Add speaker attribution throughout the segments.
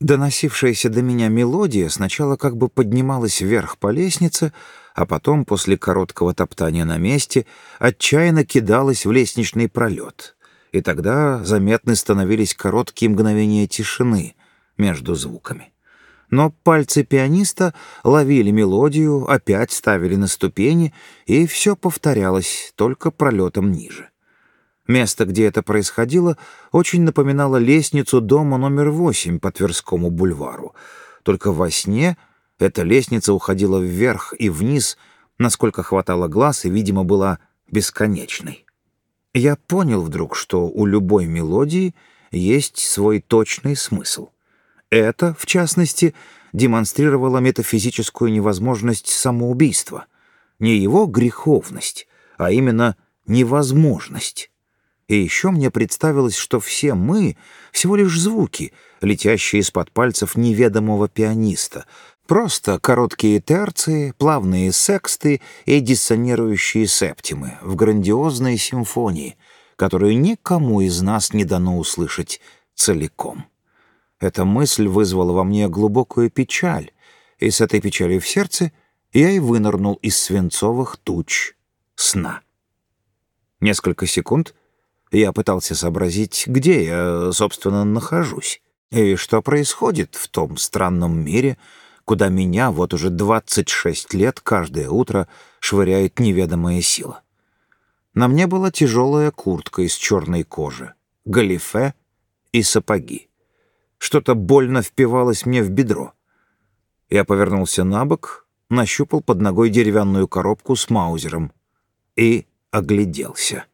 Speaker 1: Доносившаяся до меня мелодия сначала как бы поднималась вверх по лестнице, а потом, после короткого топтания на месте, отчаянно кидалась в лестничный пролет. И тогда заметны становились короткие мгновения тишины между звуками. Но пальцы пианиста ловили мелодию, опять ставили на ступени, и все повторялось, только пролетом ниже. Место, где это происходило, очень напоминало лестницу дома номер восемь по Тверскому бульвару. Только во сне эта лестница уходила вверх и вниз, насколько хватало глаз, и, видимо, была бесконечной. Я понял вдруг, что у любой мелодии есть свой точный смысл. Это, в частности, демонстрировало метафизическую невозможность самоубийства. Не его греховность, а именно невозможность. И еще мне представилось, что все мы — всего лишь звуки, летящие из-под пальцев неведомого пианиста, просто короткие терции, плавные сексты и диссонирующие септимы в грандиозной симфонии, которую никому из нас не дано услышать целиком. Эта мысль вызвала во мне глубокую печаль, и с этой печалью в сердце я и вынырнул из свинцовых туч сна. Несколько секунд — я пытался сообразить, где я, собственно, нахожусь, и что происходит в том странном мире, куда меня вот уже 26 лет каждое утро швыряет неведомая сила. На мне была тяжелая куртка из черной кожи, галифе и сапоги. Что-то больно впивалось мне в бедро. Я повернулся на бок, нащупал под ногой деревянную коробку с маузером и огляделся.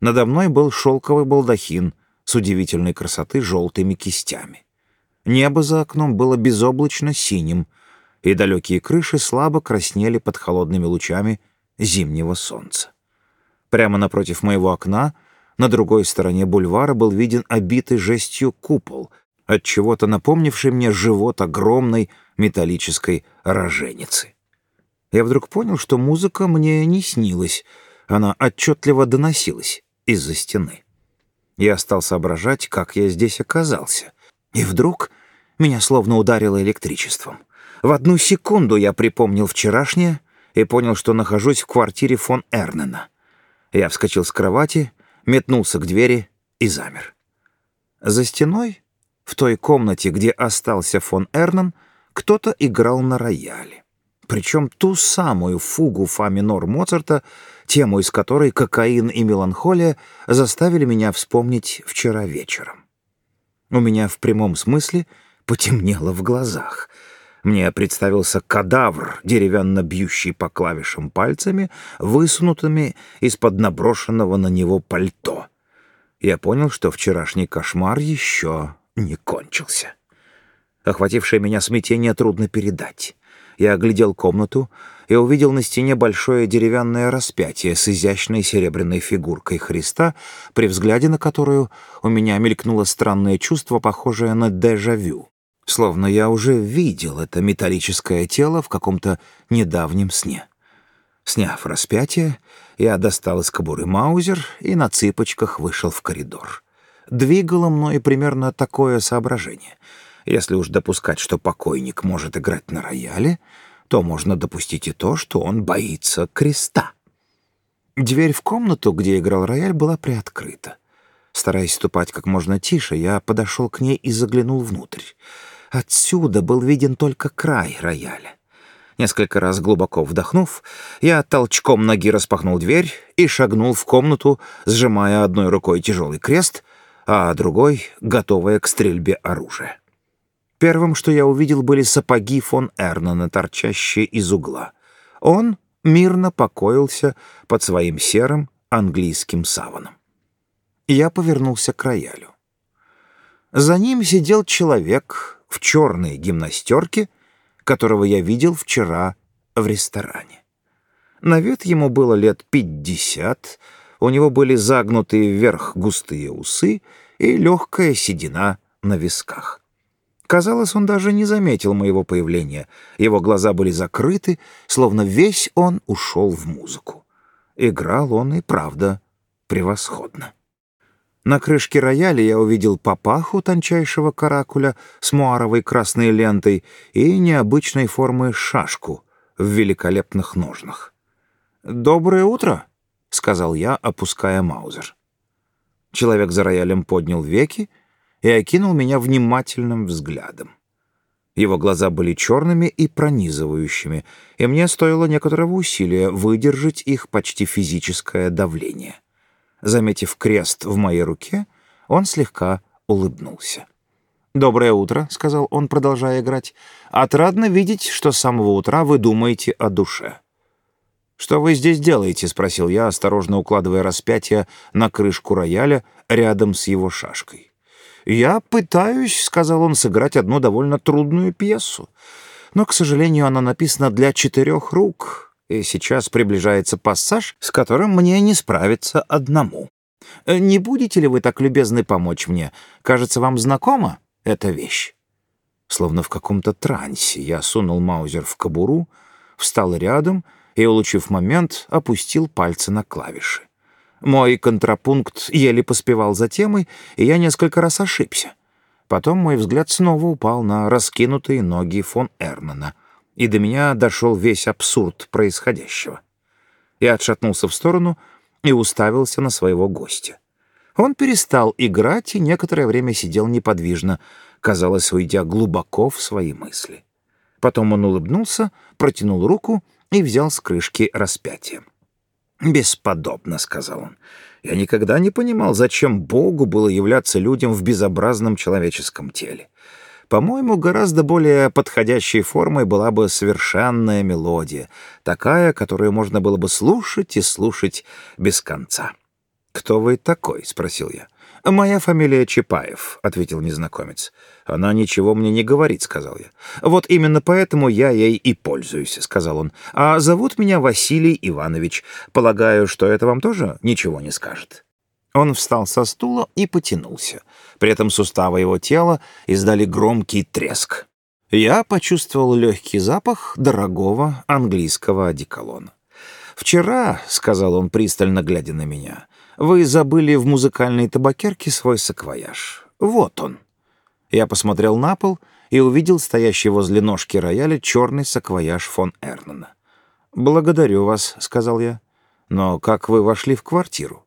Speaker 1: Надо мной был шелковый балдахин с удивительной красоты желтыми кистями. Небо за окном было безоблачно синим, и далекие крыши слабо краснели под холодными лучами зимнего солнца. Прямо напротив моего окна, на другой стороне бульвара, был виден обитый жестью купол, от чего-то напомнивший мне живот огромной металлической роженицы. Я вдруг понял, что музыка мне не снилась, она отчетливо доносилась из-за стены. Я стал соображать, как я здесь оказался. И вдруг меня словно ударило электричеством. В одну секунду я припомнил вчерашнее и понял, что нахожусь в квартире фон Эрнена. Я вскочил с кровати, метнулся к двери и замер. За стеной, в той комнате, где остался фон Эрнен, кто-то играл на рояле. Причем ту самую фугу фа минор Моцарта, тему из которой кокаин и меланхолия заставили меня вспомнить вчера вечером. У меня в прямом смысле потемнело в глазах. Мне представился кадавр, деревянно бьющий по клавишам пальцами, высунутыми из-под наброшенного на него пальто. Я понял, что вчерашний кошмар еще не кончился. Охватившее меня смятение трудно передать. Я оглядел комнату и увидел на стене большое деревянное распятие с изящной серебряной фигуркой Христа, при взгляде на которую у меня мелькнуло странное чувство, похожее на дежавю. Словно я уже видел это металлическое тело в каком-то недавнем сне. Сняв распятие, я достал из кобуры маузер и на цыпочках вышел в коридор. Двигало мной примерно такое соображение — если уж допускать, что покойник может играть на рояле, то можно допустить и то, что он боится креста. Дверь в комнату, где играл рояль, была приоткрыта. Стараясь ступать как можно тише, я подошел к ней и заглянул внутрь. Отсюда был виден только край рояля. Несколько раз глубоко вдохнув, я толчком ноги распахнул дверь и шагнул в комнату, сжимая одной рукой тяжелый крест, а другой — готовое к стрельбе оружие. Первым, что я увидел, были сапоги фон Эрнона, торчащие из угла. Он мирно покоился под своим серым английским саваном. Я повернулся к роялю. За ним сидел человек в черной гимнастерке, которого я видел вчера в ресторане. На вид ему было лет пятьдесят, у него были загнутые вверх густые усы и легкая седина на висках. Казалось, он даже не заметил моего появления. Его глаза были закрыты, словно весь он ушел в музыку. Играл он и правда превосходно. На крышке рояля я увидел папаху тончайшего каракуля с муаровой красной лентой и необычной формы шашку в великолепных ножнах. «Доброе утро», — сказал я, опуская маузер. Человек за роялем поднял веки и окинул меня внимательным взглядом. Его глаза были черными и пронизывающими, и мне стоило некоторого усилия выдержать их почти физическое давление. Заметив крест в моей руке, он слегка улыбнулся. «Доброе утро», — сказал он, продолжая играть. «Отрадно видеть, что с самого утра вы думаете о душе». «Что вы здесь делаете?» — спросил я, осторожно укладывая распятие на крышку рояля рядом с его шашкой. «Я пытаюсь», — сказал он, — «сыграть одну довольно трудную пьесу. Но, к сожалению, она написана для четырех рук, и сейчас приближается пассаж, с которым мне не справиться одному. Э, не будете ли вы так любезны помочь мне? Кажется, вам знакома эта вещь?» Словно в каком-то трансе я сунул маузер в кобуру, встал рядом и, улучив момент, опустил пальцы на клавиши. Мой контрапункт еле поспевал за темой, и я несколько раз ошибся. Потом мой взгляд снова упал на раскинутые ноги фон Эрмана — и до меня дошел весь абсурд происходящего. Я отшатнулся в сторону и уставился на своего гостя. Он перестал играть и некоторое время сидел неподвижно, казалось, уйдя глубоко в свои мысли. Потом он улыбнулся, протянул руку и взял с крышки распятие. «Бесподобно», — сказал он. «Я никогда не понимал, зачем Богу было являться людям в безобразном человеческом теле. По-моему, гораздо более подходящей формой была бы совершенная мелодия, такая, которую можно было бы слушать и слушать без конца. «Кто вы такой?» — спросил я. «Моя фамилия Чапаев», — ответил незнакомец. «Она ничего мне не говорит», — сказал я. «Вот именно поэтому я ей и пользуюсь», — сказал он. «А зовут меня Василий Иванович. Полагаю, что это вам тоже ничего не скажет». Он встал со стула и потянулся. При этом суставы его тела издали громкий треск. Я почувствовал легкий запах дорогого английского одеколона. «Вчера», — сказал он, пристально глядя на меня, — «вы забыли в музыкальной табакерке свой саквояж. Вот он». Я посмотрел на пол и увидел стоящий возле ножки рояля черный саквояж фон Эрнана. «Благодарю вас», — сказал я. «Но как вы вошли в квартиру?»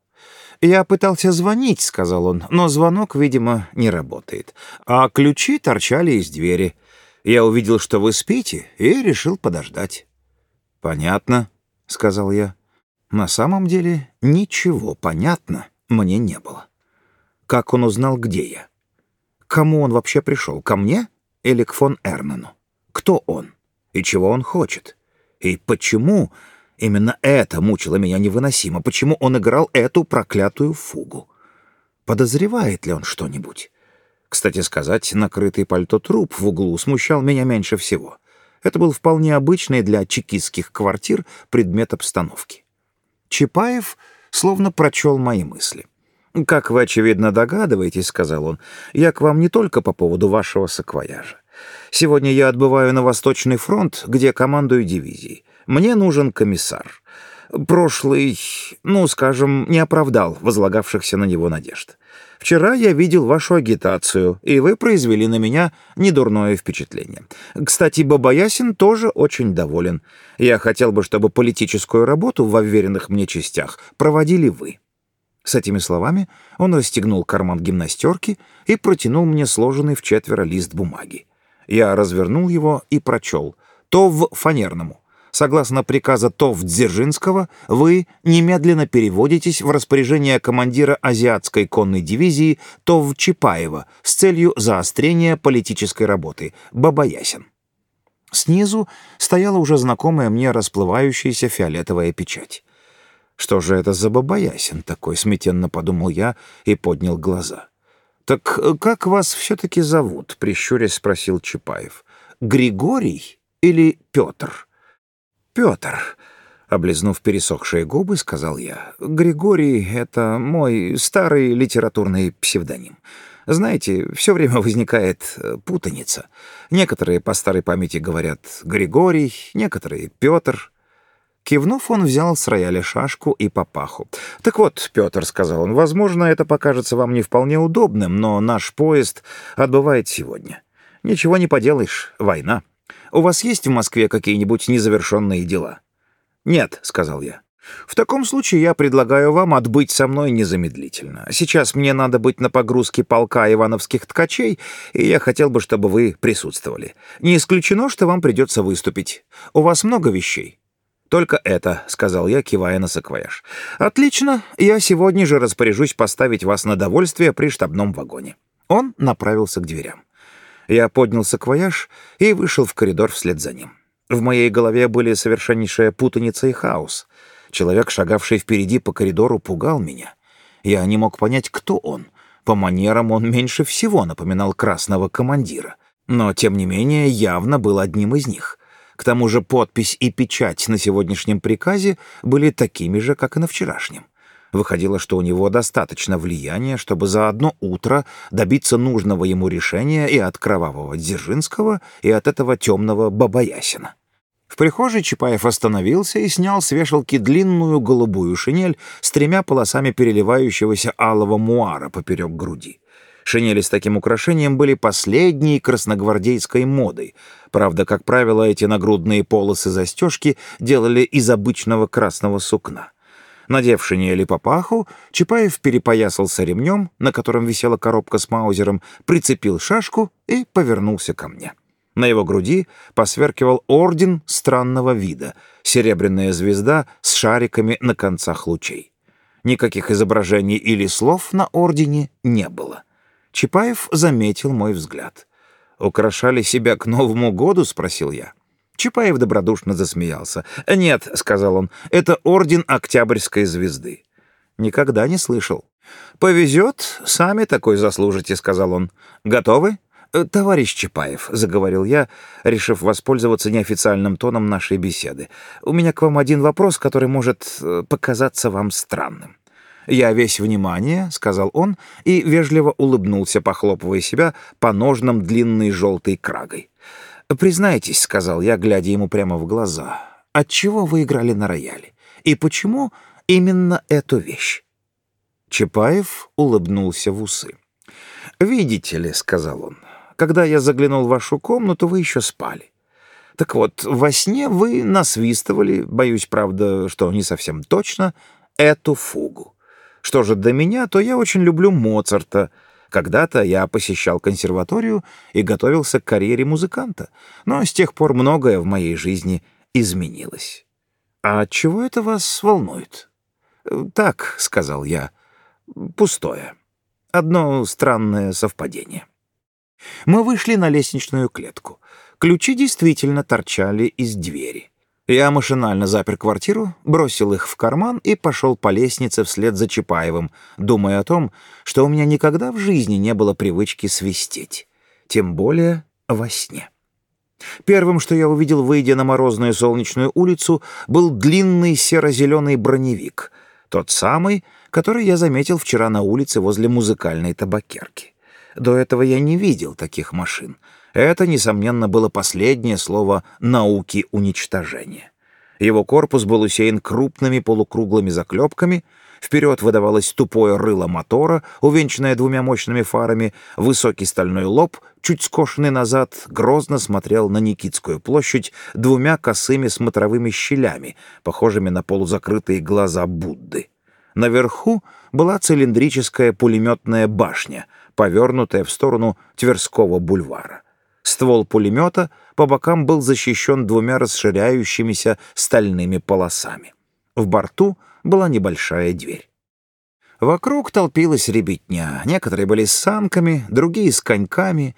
Speaker 1: «Я пытался звонить», — сказал он, — «но звонок, видимо, не работает. А ключи торчали из двери. Я увидел, что вы спите, и решил подождать». «Понятно», — сказал я. На самом деле ничего понятно мне не было. Как он узнал, где я? Кому он вообще пришел, ко мне или к фон Эрнану? Кто он? И чего он хочет? И почему Именно это мучило меня невыносимо. Почему он играл эту проклятую фугу? Подозревает ли он что-нибудь? Кстати сказать, накрытый пальто труп в углу смущал меня меньше всего. Это был вполне обычный для чекистских квартир предмет обстановки. Чапаев словно прочел мои мысли. «Как вы, очевидно, догадываетесь, — сказал он, — я к вам не только по поводу вашего саквояжа. Сегодня я отбываю на Восточный фронт, где командую дивизией. Мне нужен комиссар. Прошлый, ну, скажем, не оправдал возлагавшихся на него надежд. Вчера я видел вашу агитацию, и вы произвели на меня недурное впечатление. Кстати, Бабаясин тоже очень доволен. Я хотел бы, чтобы политическую работу в уверенных мне частях проводили вы». С этими словами он расстегнул карман гимнастерки и протянул мне сложенный в четверо лист бумаги. Я развернул его и прочел. То в фанерному. Согласно приказа ТОВ Дзержинского, вы немедленно переводитесь в распоряжение командира Азиатской конной дивизии ТОВ Чапаева с целью заострения политической работы. Бабаясин. Снизу стояла уже знакомая мне расплывающаяся фиолетовая печать. «Что же это за Бабаясин такой?» — смятенно подумал я и поднял глаза. «Так как вас все-таки зовут?» — прищурясь спросил Чапаев. «Григорий или Петр?» Петр, облизнув пересохшие губы, сказал я. Григорий — это мой старый литературный псевдоним. Знаете, все время возникает э, путаница. Некоторые по старой памяти говорят Григорий, некоторые — Петр. Кивнув, он взял с рояля шашку и папаху. «Так вот, Петр», — сказал он, — «возможно, это покажется вам не вполне удобным, но наш поезд отбывает сегодня. Ничего не поделаешь, война. У вас есть в Москве какие-нибудь незавершенные дела?» «Нет», — сказал я. В таком случае я предлагаю вам отбыть со мной незамедлительно. Сейчас мне надо быть на погрузке полка ивановских ткачей, и я хотел бы, чтобы вы присутствовали. Не исключено, что вам придется выступить. У вас много вещей?» «Только это», — сказал я, кивая на саквояж. «Отлично. Я сегодня же распоряжусь поставить вас на довольствие при штабном вагоне». Он направился к дверям. Я поднял саквояж и вышел в коридор вслед за ним. В моей голове были совершеннейшая путаница и хаос — Человек, шагавший впереди по коридору, пугал меня. Я не мог понять, кто он. По манерам он меньше всего напоминал красного командира. Но, тем не менее, явно был одним из них. К тому же подпись и печать на сегодняшнем приказе были такими же, как и на вчерашнем. Выходило, что у него достаточно влияния, чтобы за одно утро добиться нужного ему решения и от кровавого Дзержинского, и от этого темного Бабаясина. В прихожей Чапаев остановился и снял с вешалки длинную голубую шинель с тремя полосами переливающегося алого муара поперек груди. Шинели с таким украшением были последней красногвардейской модой. Правда, как правило, эти нагрудные полосы-застежки делали из обычного красного сукна. Надев шинели папаху, Чапаев перепоясался ремнем, на котором висела коробка с маузером, прицепил шашку и повернулся ко мне. На его груди посверкивал орден странного вида, серебряная звезда с шариками на концах лучей. Никаких изображений или слов на ордене не было. Чапаев заметил мой взгляд. «Украшали себя к Новому году?» — спросил я. Чапаев добродушно засмеялся. «Нет», — сказал он, — «это орден Октябрьской звезды». «Никогда не слышал». «Повезет, сами такой заслужите», — сказал он. «Готовы?» Э, «Товарищ Чапаев», — заговорил я, решив воспользоваться неофициальным тоном нашей беседы, «у меня к вам один вопрос, который может э, показаться вам странным». «Я весь внимание», — сказал он, и вежливо улыбнулся, похлопывая себя по ножнам длинной желтой крагой. «Признайтесь», — сказал я, глядя ему прямо в глаза, — «отчего вы играли на рояле? И почему именно эту вещь?» Чапаев улыбнулся в усы. «Видите ли», — сказал он, когда я заглянул в вашу комнату, вы еще спали. Так вот, во сне вы насвистывали, боюсь, правда, что не совсем точно, эту фугу. Что же до меня, то я очень люблю Моцарта. Когда-то я посещал консерваторию и готовился к карьере музыканта, но с тех пор многое в моей жизни изменилось. А чего это вас волнует? Так, сказал я, пустое. Одно странное совпадение. Мы вышли на лестничную клетку. Ключи действительно торчали из двери. Я машинально запер квартиру, бросил их в карман и пошел по лестнице вслед за Чапаевым, думая о том, что у меня никогда в жизни не было привычки свистеть. Тем более во сне. Первым, что я увидел, выйдя на морозную солнечную улицу, был длинный серо-зеленый броневик, тот самый, который я заметил вчера на улице возле музыкальной табакерки. До этого я не видел таких машин. Это, несомненно, было последнее слово науки уничтожения. Его корпус был усеян крупными полукруглыми заклепками, вперед выдавалось тупое рыло мотора, увенчанное двумя мощными фарами, высокий стальной лоб, чуть скошенный назад, грозно смотрел на Никитскую площадь двумя косыми смотровыми щелями, похожими на полузакрытые глаза Будды. Наверху была цилиндрическая пулеметная башня — повернутая в сторону Тверского бульвара. Ствол пулемета по бокам был защищен двумя расширяющимися стальными полосами. В борту была небольшая дверь. Вокруг толпилась ребятня. Некоторые были с санками, другие с коньками.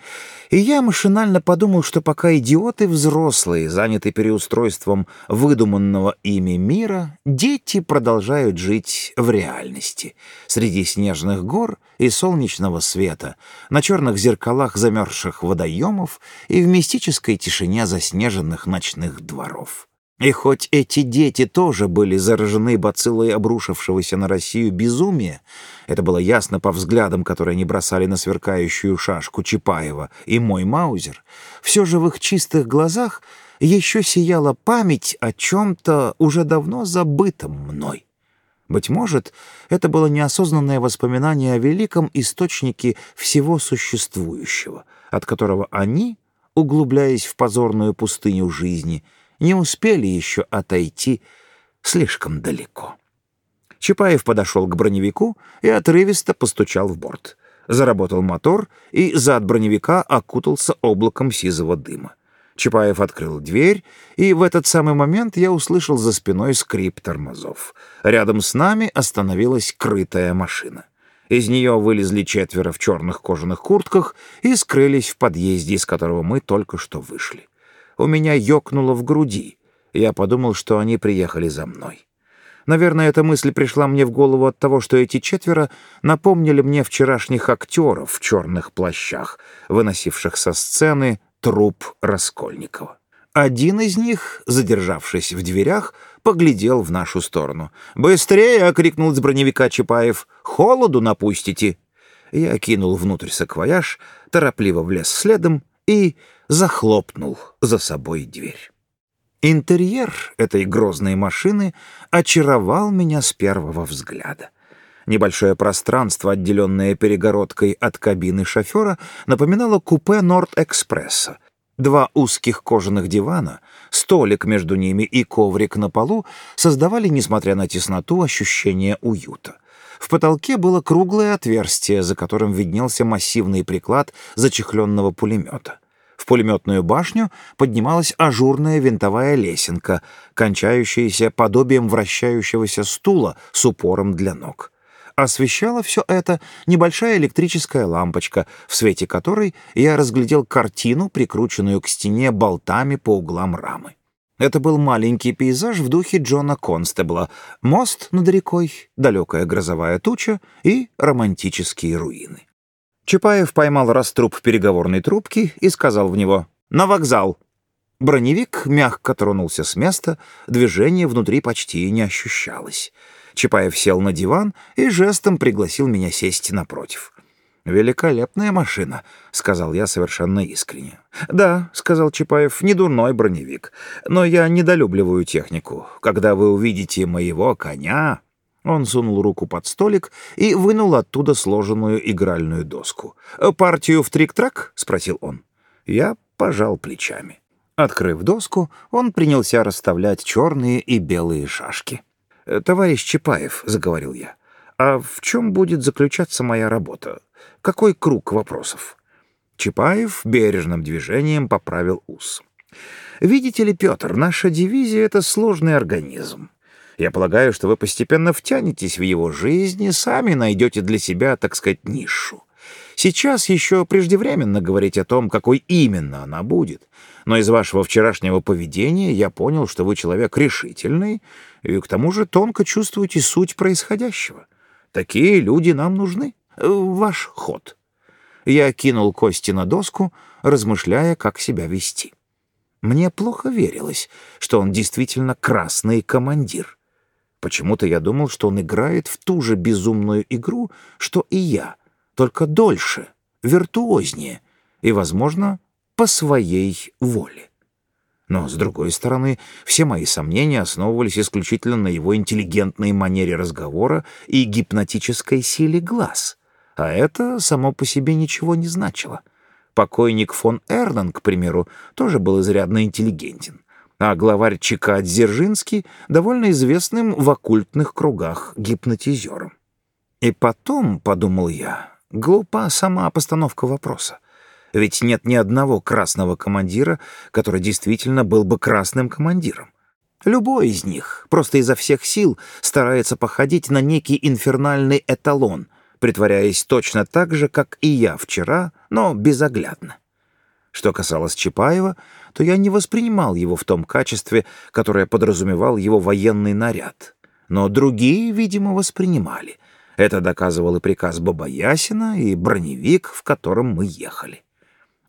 Speaker 1: И я машинально подумал, что пока идиоты взрослые заняты переустройством выдуманного ими мира, дети продолжают жить в реальности. Среди снежных гор и солнечного света, на черных зеркалах замерзших водоемов и в мистической тишине заснеженных ночных дворов. И хоть эти дети тоже были заражены бациллой обрушившегося на Россию безумия, это было ясно по взглядам, которые они бросали на сверкающую шашку Чапаева и мой Маузер, все же в их чистых глазах еще сияла память о чем-то уже давно забытом мной. Быть может, это было неосознанное воспоминание о великом источнике всего существующего, от которого они, углубляясь в позорную пустыню жизни, не успели еще отойти слишком далеко. Чапаев подошел к броневику и отрывисто постучал в борт. Заработал мотор, и зад броневика окутался облаком сизого дыма. Чапаев открыл дверь, и в этот самый момент я услышал за спиной скрип тормозов. Рядом с нами остановилась крытая машина. Из нее вылезли четверо в черных кожаных куртках и скрылись в подъезде, из которого мы только что вышли. У меня ёкнуло в груди. Я подумал, что они приехали за мной. Наверное, эта мысль пришла мне в голову от того, что эти четверо напомнили мне вчерашних актеров в черных плащах, выносивших со сцены труп Раскольникова. Один из них, задержавшись в дверях, поглядел в нашу сторону. «Быстрее!» — крикнул с броневика Чапаев. «Холоду напустите!» Я кинул внутрь саквояж, торопливо влез следом и захлопнул за собой дверь. Интерьер этой грозной машины очаровал меня с первого взгляда. Небольшое пространство, отделенное перегородкой от кабины шофера, напоминало купе Норд-экспресса. Два узких кожаных дивана, столик между ними и коврик на полу создавали, несмотря на тесноту, ощущение уюта. В потолке было круглое отверстие, за которым виднелся массивный приклад зачехленного пулемета. В пулеметную башню поднималась ажурная винтовая лесенка, кончающаяся подобием вращающегося стула с упором для ног. Освещала все это небольшая электрическая лампочка, в свете которой я разглядел картину, прикрученную к стене болтами по углам рамы. Это был маленький пейзаж в духе Джона Констебла, мост над рекой, далекая грозовая туча и романтические руины. Чапаев поймал раструб переговорной трубки и сказал в него «На вокзал». Броневик мягко тронулся с места, движение внутри почти не ощущалось. Чапаев сел на диван и жестом пригласил меня сесть напротив. «Великолепная машина», — сказал я совершенно искренне. «Да», — сказал Чапаев, — «не дурной броневик. Но я недолюбливаю технику. Когда вы увидите моего коня...» Он сунул руку под столик и вынул оттуда сложенную игральную доску. «Партию в трик-трак?» — спросил он. Я пожал плечами. Открыв доску, он принялся расставлять черные и белые шашки. «Товарищ Чапаев», — заговорил я, — «а в чем будет заключаться моя работа? Какой круг вопросов?» Чапаев бережным движением поправил ус. «Видите ли, Петр, наша дивизия — это сложный организм. Я полагаю, что вы постепенно втянетесь в его жизнь и сами найдете для себя, так сказать, нишу. Сейчас еще преждевременно говорить о том, какой именно она будет. Но из вашего вчерашнего поведения я понял, что вы человек решительный и к тому же тонко чувствуете суть происходящего. Такие люди нам нужны. Ваш ход. Я кинул кости на доску, размышляя, как себя вести. Мне плохо верилось, что он действительно красный командир. Почему-то я думал, что он играет в ту же безумную игру, что и я, только дольше, виртуознее и, возможно, по своей воле. Но, с другой стороны, все мои сомнения основывались исключительно на его интеллигентной манере разговора и гипнотической силе глаз. А это само по себе ничего не значило. Покойник фон Эрнан, к примеру, тоже был изрядно интеллигентен а главарь ЧК Дзержинский довольно известным в оккультных кругах гипнотизером. И потом, — подумал я, — глупа сама постановка вопроса. Ведь нет ни одного красного командира, который действительно был бы красным командиром. Любой из них просто изо всех сил старается походить на некий инфернальный эталон, притворяясь точно так же, как и я вчера, но безоглядно. Что касалось Чапаева, то я не воспринимал его в том качестве, которое подразумевал его военный наряд. Но другие, видимо, воспринимали. Это доказывал и приказ Бабаясина, и броневик, в котором мы ехали.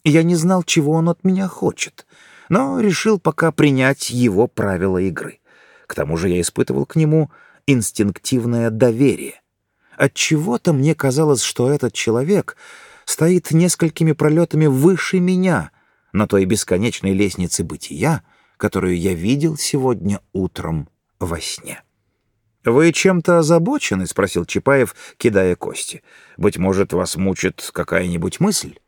Speaker 1: Я не знал, чего он от меня хочет, но решил пока принять его правила игры. К тому же я испытывал к нему инстинктивное доверие. Отчего-то мне казалось, что этот человек стоит несколькими пролетами выше меня на той бесконечной лестнице бытия, которую я видел сегодня утром во сне. «Вы чем-то озабочены?» — спросил Чапаев, кидая кости. «Быть может, вас мучит какая-нибудь мысль?»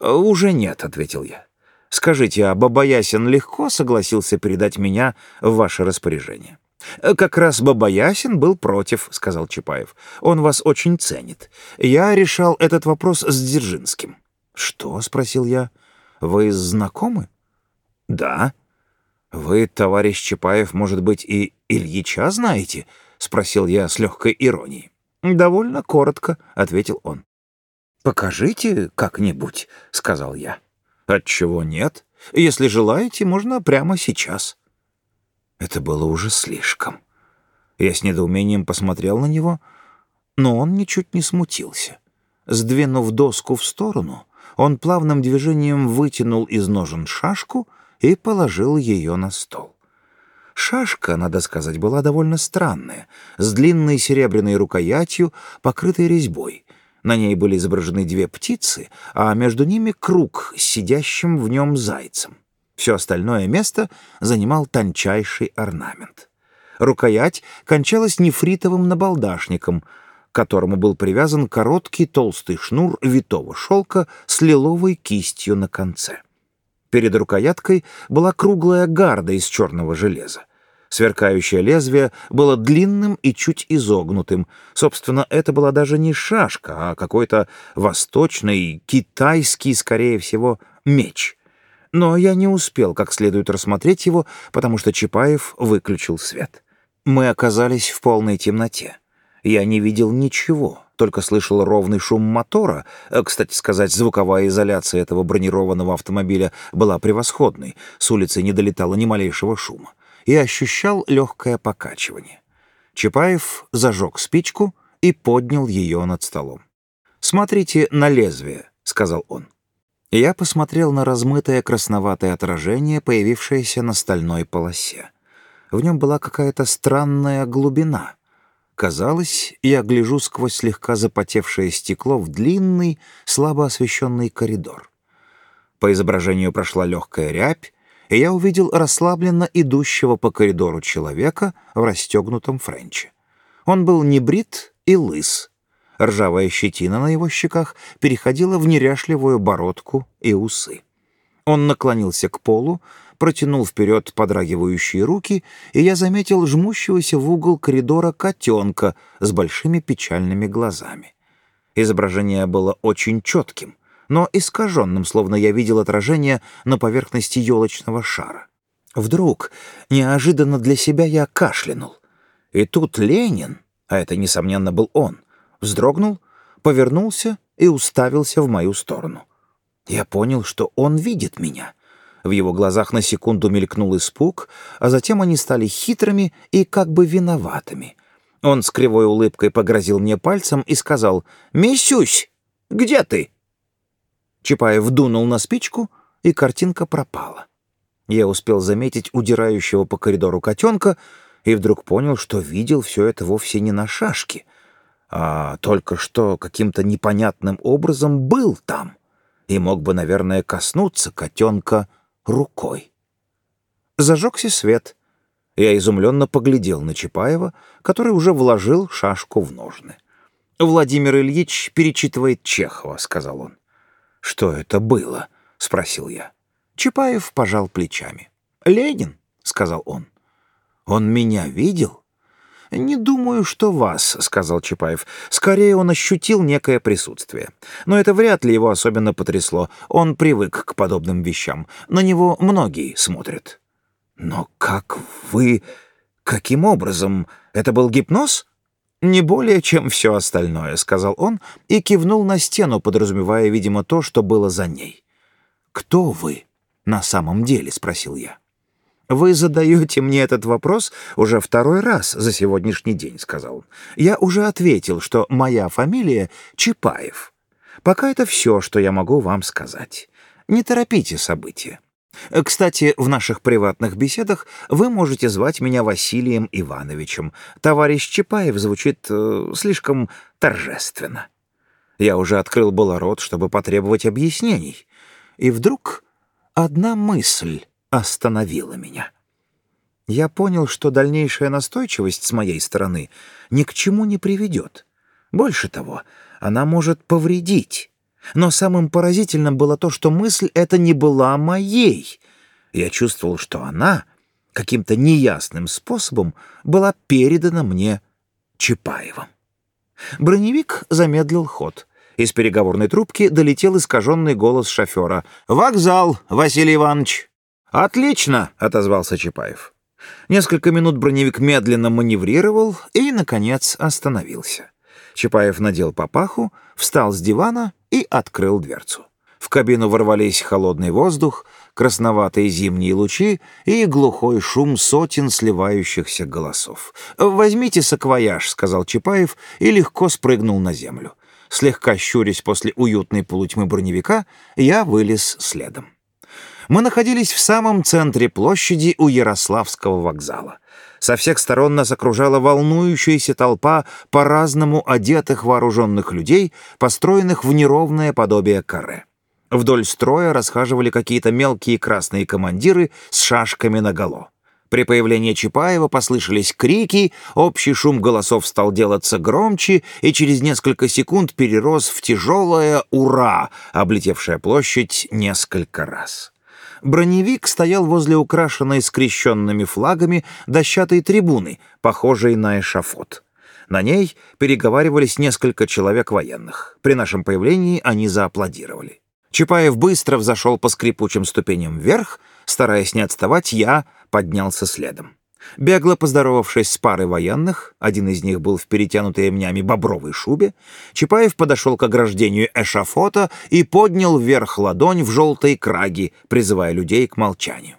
Speaker 1: «Уже нет», — ответил я. «Скажите, а Бабаясин легко согласился передать меня в ваше распоряжение?» «Как раз Бабаясин был против», — сказал Чапаев. «Он вас очень ценит. Я решал этот вопрос с Дзержинским». «Что?» — спросил я. «Вы знакомы?» «Да». «Вы, товарищ Чапаев, может быть, и Ильича знаете?» — спросил я с легкой иронией. «Довольно коротко», — ответил он. «Покажите как-нибудь», — сказал я. «Отчего нет? Если желаете, можно прямо сейчас». Это было уже слишком. Я с недоумением посмотрел на него, но он ничуть не смутился. Сдвинув доску в сторону, он плавным движением вытянул из ножен шашку и положил ее на стол. Шашка, надо сказать, была довольно странная, с длинной серебряной рукоятью, покрытой резьбой. На ней были изображены две птицы, а между ними круг с сидящим в нем зайцем. Все остальное место занимал тончайший орнамент. Рукоять кончалась нефритовым набалдашником, к которому был привязан короткий толстый шнур витого шелка с лиловой кистью на конце. Перед рукояткой была круглая гарда из черного железа. Сверкающее лезвие было длинным и чуть изогнутым. Собственно, это была даже не шашка, а какой-то восточный, китайский, скорее всего, меч. Но я не успел как следует рассмотреть его, потому что Чапаев выключил свет. Мы оказались в полной темноте. Я не видел ничего, только слышал ровный шум мотора. Э, кстати сказать, звуковая изоляция этого бронированного автомобиля была превосходной, с улицы не долетало ни малейшего шума и ощущал легкое покачивание. Чапаев зажег спичку и поднял ее над столом. «Смотрите на лезвие», — сказал он. Я посмотрел на размытое красноватое отражение, появившееся на стальной полосе. В нем была какая-то странная глубина. Казалось, я гляжу сквозь слегка запотевшее стекло в длинный, слабо освещенный коридор. По изображению прошла легкая рябь, и я увидел расслабленно идущего по коридору человека в расстегнутом френче. Он был небрит и лыс. Ржавая щетина на его щеках переходила в неряшливую бородку и усы. Он наклонился к полу, протянул вперед подрагивающие руки, и я заметил жмущегося в угол коридора котенка с большими печальными глазами. Изображение было очень четким, но искаженным, словно я видел отражение на поверхности елочного шара. Вдруг, неожиданно для себя, я кашлянул. И тут Ленин, а это, несомненно, был он, вздрогнул, повернулся и уставился в мою сторону. Я понял, что он видит меня. В его глазах на секунду мелькнул испуг, а затем они стали хитрыми и как бы виноватыми. Он с кривой улыбкой погрозил мне пальцем и сказал «Мисюсь, где ты?» Чапаев дунул на спичку, и картинка пропала. Я успел заметить удирающего по коридору котенка и вдруг понял, что видел все это вовсе не на шашке, а только что каким-то непонятным образом был там и мог бы, наверное, коснуться котенка рукой. Зажегся свет. Я изумленно поглядел на Чапаева, который уже вложил шашку в ножны. «Владимир Ильич перечитывает Чехова», — сказал он. «Что это было?» — спросил я. Чапаев пожал плечами. «Ленин», — сказал он. «Он меня видел?» «Не думаю, что вас», — сказал Чапаев. «Скорее он ощутил некое присутствие. Но это вряд ли его особенно потрясло. Он привык к подобным вещам. На него многие смотрят». «Но как вы... Каким образом? Это был гипноз?» «Не более, чем все остальное», — сказал он и кивнул на стену, подразумевая, видимо, то, что было за ней. «Кто вы на самом деле?» — спросил я. «Вы задаете мне этот вопрос уже второй раз за сегодняшний день», — сказал он. «Я уже ответил, что моя фамилия Чапаев. Пока это все, что я могу вам сказать. Не торопите события. Кстати, в наших приватных беседах вы можете звать меня Василием Ивановичем. Товарищ Чапаев звучит э, слишком торжественно. Я уже открыл было рот, чтобы потребовать объяснений. И вдруг одна мысль остановила меня. Я понял, что дальнейшая настойчивость с моей стороны ни к чему не приведет. Больше того, она может повредить. Но самым поразительным было то, что мысль эта не была моей. Я чувствовал, что она каким-то неясным способом была передана мне Чапаевым. Броневик замедлил ход. Из переговорной трубки долетел искаженный голос шофера. «Вокзал, Василий Иванович!» «Отлично!» — отозвался Чапаев. Несколько минут броневик медленно маневрировал и, наконец, остановился. Чапаев надел папаху, встал с дивана и открыл дверцу. В кабину ворвались холодный воздух, красноватые зимние лучи и глухой шум сотен сливающихся голосов. «Возьмите саквояж», — сказал Чапаев и легко спрыгнул на землю. Слегка щурясь после уютной полутьмы броневика, я вылез следом. Мы находились в самом центре площади у Ярославского вокзала. Со всех сторон нас окружала волнующаяся толпа по-разному одетых вооруженных людей, построенных в неровное подобие каре. Вдоль строя расхаживали какие-то мелкие красные командиры с шашками наголо. При появлении Чапаева послышались крики, общий шум голосов стал делаться громче и через несколько секунд перерос в тяжелое «Ура!», облетевшее площадь несколько раз. Броневик стоял возле украшенной скрещенными флагами дощатой трибуны, похожей на эшафот. На ней переговаривались несколько человек военных. При нашем появлении они зааплодировали. Чапаев быстро взошел по скрипучим ступеням вверх, стараясь не отставать, я поднялся следом. Бегло поздоровавшись с парой военных, один из них был в перетянутой ремнями бобровой шубе, Чапаев подошел к ограждению эшафота и поднял вверх ладонь в желтой краге, призывая людей к молчанию.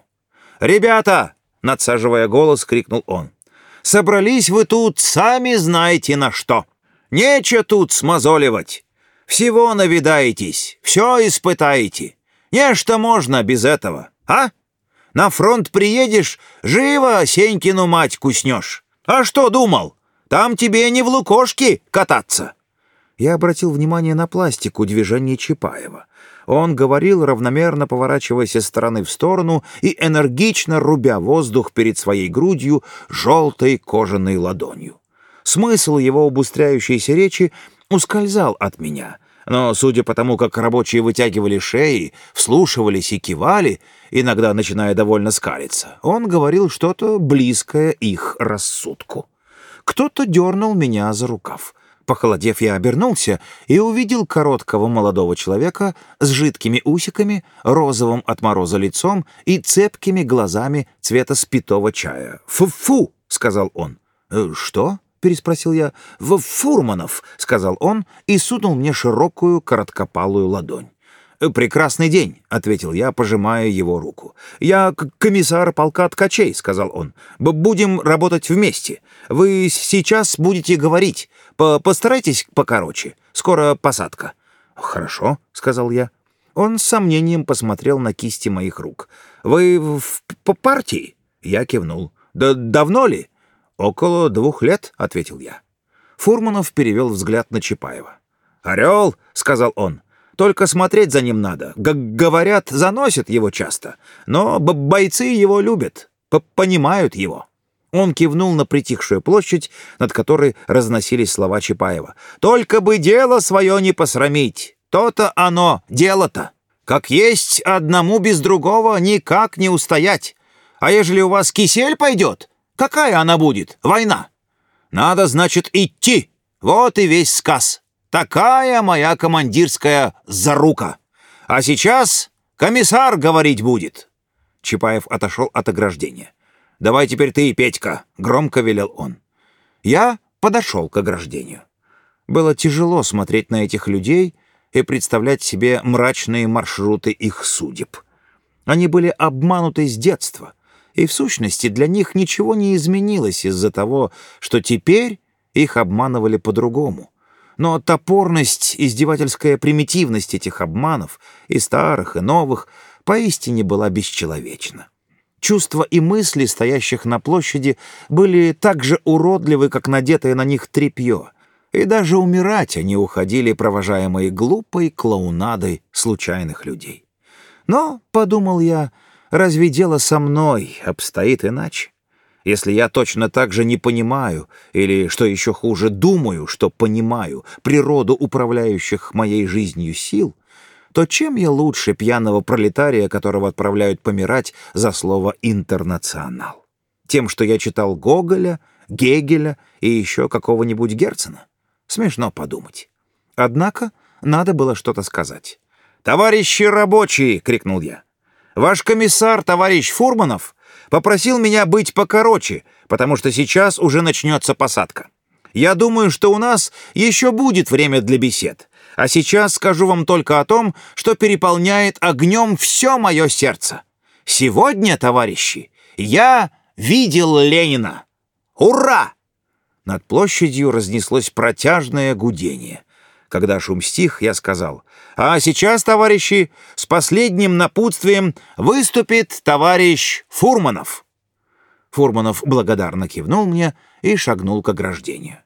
Speaker 1: «Ребята!» — надсаживая голос, крикнул он. «Собрались вы тут, сами знаете на что. Нече тут смазоливать. Всего навидаетесь, все испытаете. Нечто можно без этого, а?» На фронт приедешь, живо Сенькину мать куснешь. А что думал? Там тебе не в лукошке кататься. Я обратил внимание на пластику движения Чапаева. Он говорил, равномерно поворачиваясь из стороны в сторону и энергично рубя воздух перед своей грудью желтой кожаной ладонью. Смысл его убыстряющейся речи ускользал от меня — но, судя по тому, как рабочие вытягивали шеи, вслушивались и кивали, иногда начиная довольно скалиться, он говорил что-то близкое их рассудку. Кто-то дернул меня за рукав. Похолодев, я обернулся и увидел короткого молодого человека с жидкими усиками, розовым от мороза лицом и цепкими глазами цвета спитого чая. «Фу-фу!» — сказал он. «Э, «Что?» Переспросил я. «В Фурманов», — сказал он и сунул мне широкую короткопалую ладонь. «Э, «Прекрасный день», — ответил я, пожимая его руку. «Я комиссар полка ткачей», — сказал он. «Будем работать вместе. Вы сейчас будете говорить. По Постарайтесь покороче. Скоро посадка». «Хорошо», — сказал я. Он с сомнением посмотрел на кисти моих рук. «Вы в по партии?» Я кивнул. «Да давно ли?» «Около двух лет», — ответил я. Фурманов перевел взгляд на Чапаева. «Орел», — сказал он, — «только смотреть за ним надо. Г говорят, заносят его часто, но бойцы его любят, понимают его». Он кивнул на притихшую площадь, над которой разносились слова Чапаева. «Только бы дело свое не посрамить. То-то оно, дело-то. Как есть, одному без другого никак не устоять. А ежели у вас кисель пойдет, Какая она будет? Война. Надо, значит, идти. Вот и весь сказ. Такая моя командирская зарука. А сейчас комиссар говорить будет. Чапаев отошел от ограждения. «Давай теперь ты, Петька», — громко велел он. Я подошел к ограждению. Было тяжело смотреть на этих людей и представлять себе мрачные маршруты их судеб. Они были обмануты с детства — и в сущности для них ничего не изменилось из-за того, что теперь их обманывали по-другому. Но топорность, издевательская примитивность этих обманов, и старых, и новых, поистине была бесчеловечна. Чувства и мысли, стоящих на площади, были так же уродливы, как надетое на них тряпье, и даже умирать они уходили, провожаемые глупой клоунадой случайных людей. Но, — подумал я, — Разве дело со мной обстоит иначе? Если я точно так же не понимаю, или, что еще хуже, думаю, что понимаю природу управляющих моей жизнью сил, то чем я лучше пьяного пролетария, которого отправляют помирать за слово «интернационал»? Тем, что я читал Гоголя, Гегеля и еще какого-нибудь Герцена? Смешно подумать. Однако надо было что-то сказать. «Товарищи рабочие!» — крикнул я. «Ваш комиссар, товарищ Фурманов, попросил меня быть покороче, потому что сейчас уже начнется посадка. Я думаю, что у нас еще будет время для бесед, а сейчас скажу вам только о том, что переполняет огнем все мое сердце. Сегодня, товарищи, я видел Ленина. Ура!» Над площадью разнеслось протяжное гудение. Когда шум стих, я сказал, «А сейчас, товарищи, с последним напутствием выступит товарищ Фурманов». Фурманов благодарно кивнул мне и шагнул к ограждению.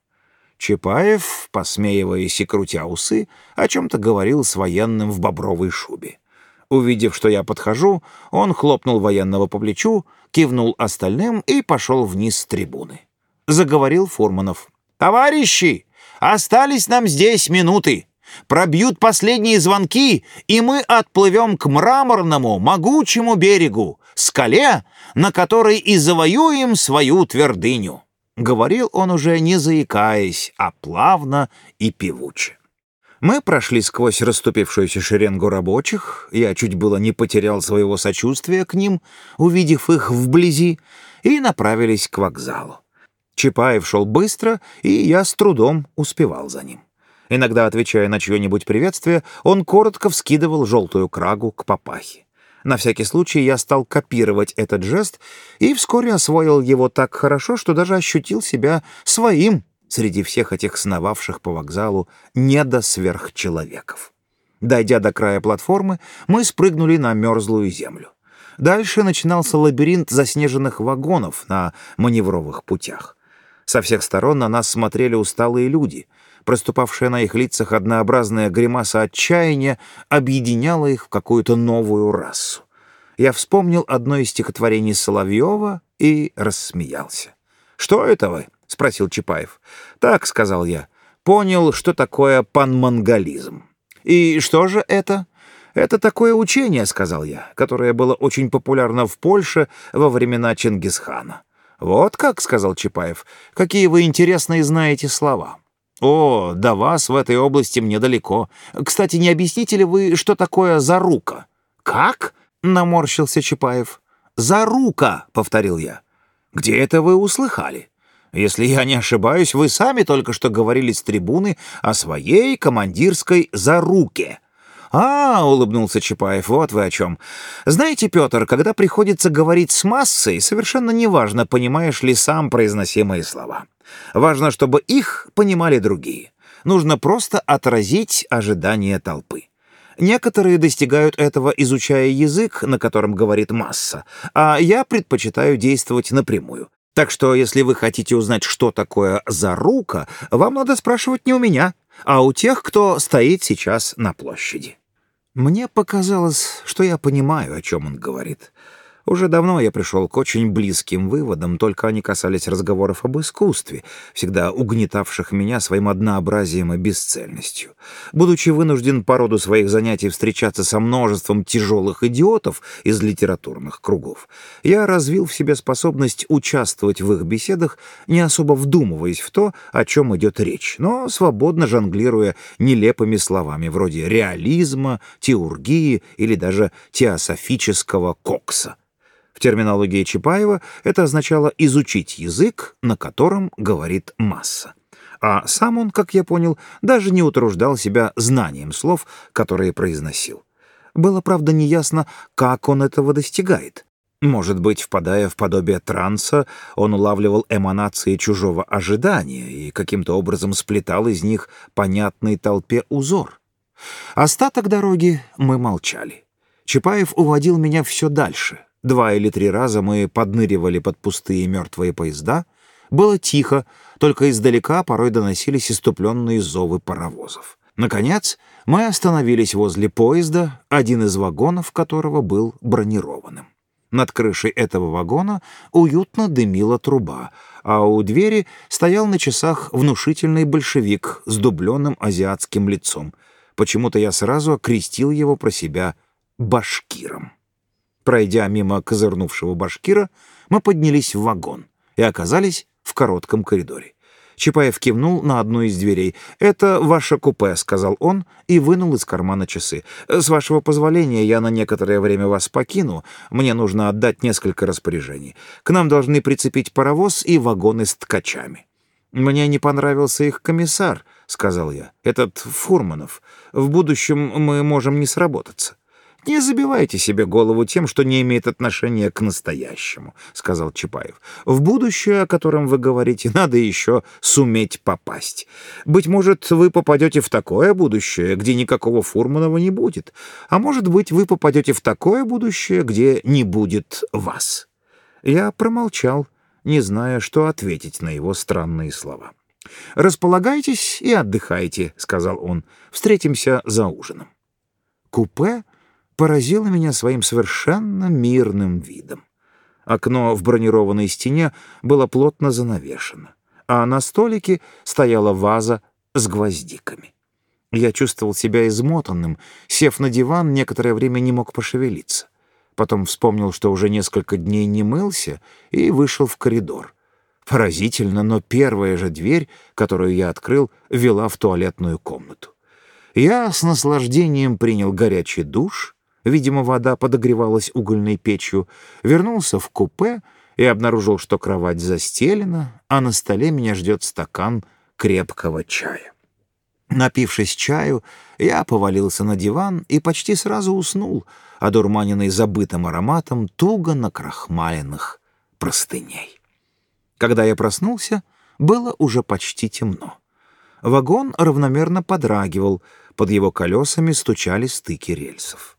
Speaker 1: Чапаев, посмеиваясь и крутя усы, о чем-то говорил с военным в бобровой шубе. Увидев, что я подхожу, он хлопнул военного по плечу, кивнул остальным и пошел вниз с трибуны. Заговорил Фурманов. «Товарищи, остались нам здесь минуты. Пробьют последние звонки, и мы отплывем к мраморному, могучему берегу, скале, на которой и завоюем свою твердыню». Говорил он уже не заикаясь, а плавно и певуче. Мы прошли сквозь расступившуюся шеренгу рабочих, я чуть было не потерял своего сочувствия к ним, увидев их вблизи, и направились к вокзалу. Чапаев шел быстро, и я с трудом успевал за ним. Иногда, отвечая на чье-нибудь приветствие, он коротко вскидывал желтую крагу к папахе. На всякий случай я стал копировать этот жест и вскоре освоил его так хорошо, что даже ощутил себя своим среди всех этих сновавших по вокзалу недосверхчеловеков. Дойдя до края платформы, мы спрыгнули на мерзлую землю. Дальше начинался лабиринт заснеженных вагонов на маневровых путях. Со всех сторон на нас смотрели усталые люди. Проступавшая на их лицах однообразная гримаса отчаяния объединяла их в какую-то новую расу. Я вспомнил одно из стихотворений Соловьева и рассмеялся. «Что это вы?» — спросил Чапаев. «Так», — сказал я, — «понял, что такое панмонголизм». «И что же это?» «Это такое учение», — сказал я, которое было очень популярно в Польше во времена Чингисхана. «Вот как», — сказал Чапаев, — «какие вы интересные знаете слова». «О, до вас в этой области мне далеко. Кстати, не объясните ли вы, что такое зарука?» «Как?» — наморщился Чапаев. «Зарука», — повторил я. «Где это вы услыхали?» Если я не ошибаюсь, вы сами только что говорили с трибуны о своей командирской заруке». «А, — улыбнулся Чапаев, — вот вы о чем. Знаете, Петр, когда приходится говорить с массой, совершенно неважно, понимаешь ли сам произносимые слова. Важно, чтобы их понимали другие. Нужно просто отразить ожидания толпы. Некоторые достигают этого, изучая язык, на котором говорит масса, а я предпочитаю действовать напрямую. Так что, если вы хотите узнать, что такое зарука, вам надо спрашивать не у меня, а у тех, кто стоит сейчас на площади. Мне показалось, что я понимаю, о чем он говорит. Уже давно я пришел к очень близким выводам, только они касались разговоров об искусстве, всегда угнетавших меня своим однообразием и бесцельностью. Будучи вынужден по роду своих занятий встречаться со множеством тяжелых идиотов из литературных кругов, я развил в себе способность участвовать в их беседах, не особо вдумываясь в то, о чем идет речь, но свободно жонглируя нелепыми словами вроде реализма, теургии или даже теософического кокса. В терминологии Чапаева это означало изучить язык, на котором говорит масса. А сам он, как я понял, даже не утруждал себя знанием слов, которые произносил. Было, правда, неясно, как он этого достигает. Может быть, впадая в подобие транса, он улавливал эманации чужого ожидания и каким-то образом сплетал из них понятный толпе узор. Остаток дороги мы молчали. Чапаев уводил меня все дальше, Два или три раза мы подныривали под пустые мертвые поезда. Было тихо, только издалека порой доносились иступленные зовы паровозов. Наконец, мы остановились возле поезда, один из вагонов которого был бронированным. Над крышей этого вагона уютно дымила труба, а у двери стоял на часах внушительный большевик с дубленным азиатским лицом. Почему-то я сразу окрестил его про себя башкиром. Пройдя мимо козырнувшего башкира, мы поднялись в вагон и оказались в коротком коридоре. Чапаев кивнул на одну из дверей. «Это ваше купе», — сказал он и вынул из кармана часы. «С вашего позволения я на некоторое время вас покину. Мне нужно отдать несколько распоряжений. К нам должны прицепить паровоз и вагоны с ткачами». «Мне не понравился их комиссар», — сказал я. «Этот Фурманов. В будущем мы можем не сработаться». «Не забивайте себе голову тем, что не имеет отношения к настоящему», — сказал Чапаев. «В будущее, о котором вы говорите, надо еще суметь попасть. Быть может, вы попадете в такое будущее, где никакого Фурманова не будет, а может быть, вы попадете в такое будущее, где не будет вас». Я промолчал, не зная, что ответить на его странные слова. «Располагайтесь и отдыхайте», — сказал он. «Встретимся за ужином». Купе поразила меня своим совершенно мирным видом. Окно в бронированной стене было плотно занавешено, а на столике стояла ваза с гвоздиками. Я чувствовал себя измотанным, сев на диван, некоторое время не мог пошевелиться. Потом вспомнил, что уже несколько дней не мылся, и вышел в коридор. Поразительно, но первая же дверь, которую я открыл, вела в туалетную комнату. Я с наслаждением принял горячий душ видимо, вода подогревалась угольной печью, вернулся в купе и обнаружил, что кровать застелена, а на столе меня ждет стакан крепкого чая. Напившись чаю, я повалился на диван и почти сразу уснул, одурманенный забытым ароматом туго накрахмаленных простыней. Когда я проснулся, было уже почти темно. Вагон равномерно подрагивал, под его колесами стучали стыки рельсов.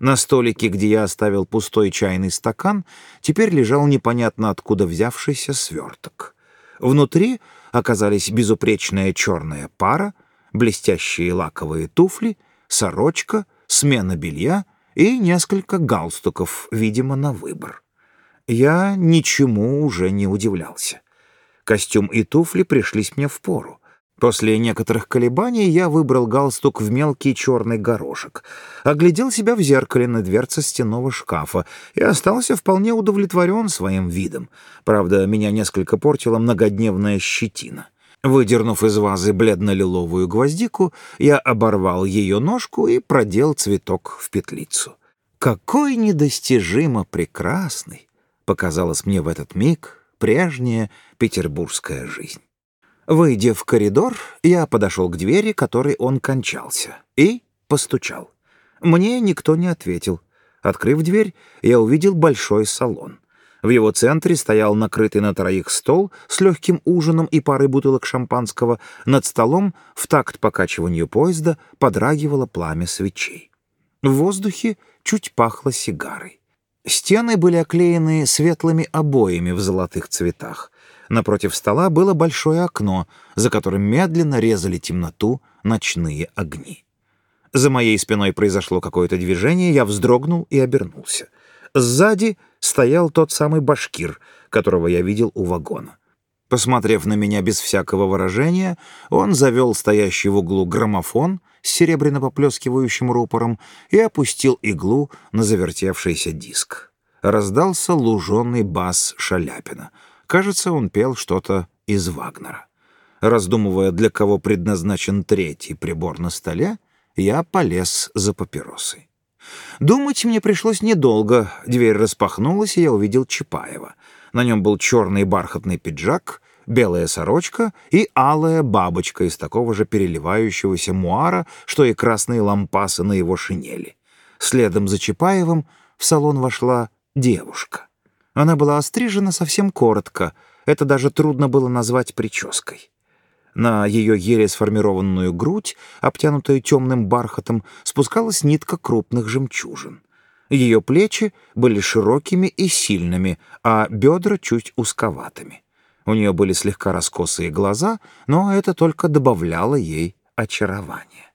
Speaker 1: На столике, где я оставил пустой чайный стакан, теперь лежал непонятно откуда взявшийся сверток. Внутри оказались безупречная черная пара, блестящие лаковые туфли, сорочка, смена белья и несколько галстуков, видимо, на выбор. Я ничему уже не удивлялся. Костюм и туфли пришлись мне в пору. После некоторых колебаний я выбрал галстук в мелкий черный горошек, оглядел себя в зеркале на дверце стенного шкафа и остался вполне удовлетворен своим видом. Правда, меня несколько портила многодневная щетина. Выдернув из вазы бледно-лиловую гвоздику, я оборвал ее ножку и продел цветок в петлицу. Какой недостижимо прекрасный показалась мне в этот миг прежняя петербургская жизнь. Выйдя в коридор, я подошел к двери, которой он кончался, и постучал. Мне никто не ответил. Открыв дверь, я увидел большой салон. В его центре стоял накрытый на троих стол с легким ужином и парой бутылок шампанского. Над столом, в такт покачиванию поезда, подрагивало пламя свечей. В воздухе чуть пахло сигарой. Стены были оклеены светлыми обоями в золотых цветах. Напротив стола было большое окно, за которым медленно резали темноту ночные огни. За моей спиной произошло какое-то движение, я вздрогнул и обернулся. Сзади стоял тот самый башкир, которого я видел у вагона. Посмотрев на меня без всякого выражения, он завел стоящий в углу граммофон с серебряно поплескивающим рупором и опустил иглу на завертевшийся диск. Раздался луженый бас Шаляпина — Кажется, он пел что-то из Вагнера. Раздумывая, для кого предназначен третий прибор на столе, я полез за папиросой. Думать мне пришлось недолго. Дверь распахнулась, и я увидел Чапаева. На нем был черный бархатный пиджак, белая сорочка и алая бабочка из такого же переливающегося муара, что и красные лампасы на его шинели. Следом за Чапаевым в салон вошла девушка. Она была острижена совсем коротко, это даже трудно было назвать прической. На ее еле сформированную грудь, обтянутую темным бархатом, спускалась нитка крупных жемчужин. Ее плечи были широкими и сильными, а бедра чуть узковатыми. У нее были слегка раскосые глаза, но это только добавляло ей очарование.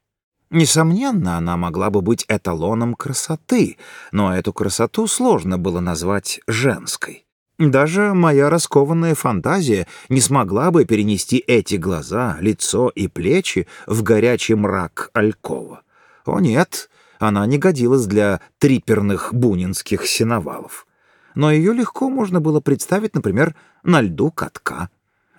Speaker 1: Несомненно, она могла бы быть эталоном красоты, но эту красоту сложно было назвать женской. Даже моя раскованная фантазия не смогла бы перенести эти глаза, лицо и плечи в горячий мрак Алькова. О нет, она не годилась для триперных бунинских сеновалов. Но ее легко можно было представить, например, на льду катка.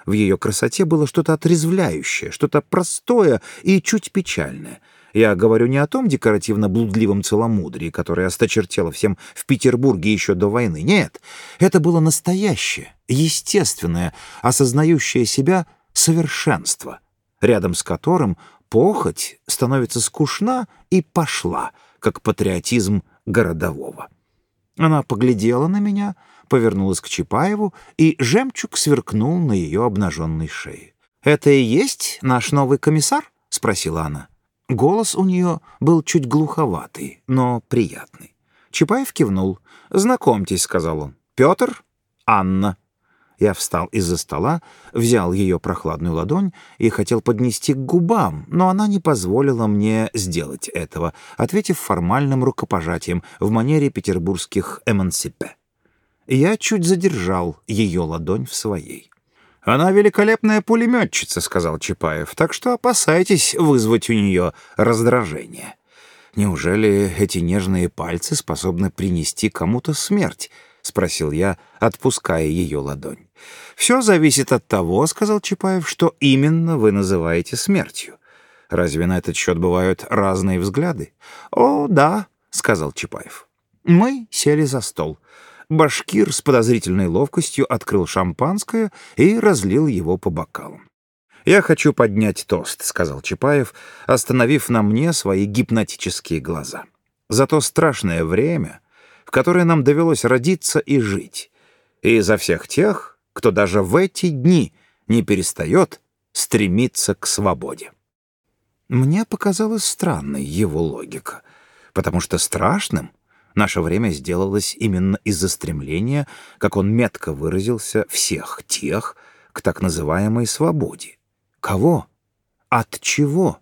Speaker 1: В ее красоте было что-то отрезвляющее, что-то простое и чуть печальное — я говорю не о том декоративно-блудливом целомудрии, которое осточертело всем в Петербурге еще до войны. Нет, это было настоящее, естественное, осознающее себя совершенство, рядом с которым похоть становится скучна и пошла, как патриотизм городового. Она поглядела на меня, повернулась к Чапаеву, и жемчуг сверкнул на ее обнаженной шее. «Это и есть наш новый комиссар?» — спросила она. Голос у нее был чуть глуховатый, но приятный. Чапаев кивнул. «Знакомьтесь», — сказал он. «Петр, Анна». Я встал из-за стола, взял ее прохладную ладонь и хотел поднести к губам, но она не позволила мне сделать этого, ответив формальным рукопожатием в манере петербургских эмансипе. Я чуть задержал ее ладонь в своей. «Она великолепная пулеметчица», — сказал Чапаев, «так что опасайтесь вызвать у нее раздражение». «Неужели эти нежные пальцы способны принести кому-то смерть?» — спросил я, отпуская ее ладонь. «Все зависит от того, — сказал Чапаев, — что именно вы называете смертью. Разве на этот счет бывают разные взгляды?» «О, да», — сказал Чапаев. Мы сели за стол. Башкир с подозрительной ловкостью открыл шампанское и разлил его по бокалам. «Я хочу поднять тост», — сказал Чапаев, остановив на мне свои гипнотические глаза. «За то страшное время, в которое нам довелось родиться и жить, и за всех тех, кто даже в эти дни не перестает стремиться к свободе». Мне показалась странной его логика, потому что страшным Наше время сделалось именно из-за стремления, как он метко выразился, всех тех к так называемой свободе. Кого? От чего?